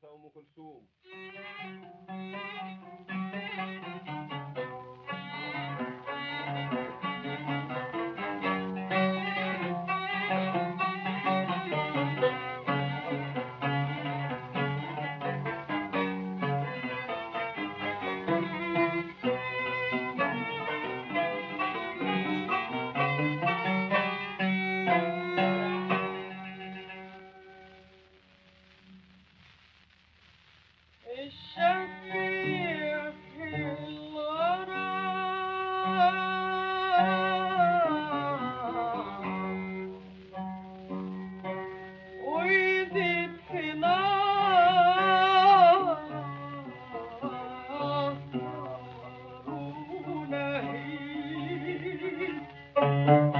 تنسى ام كلثوم والهجر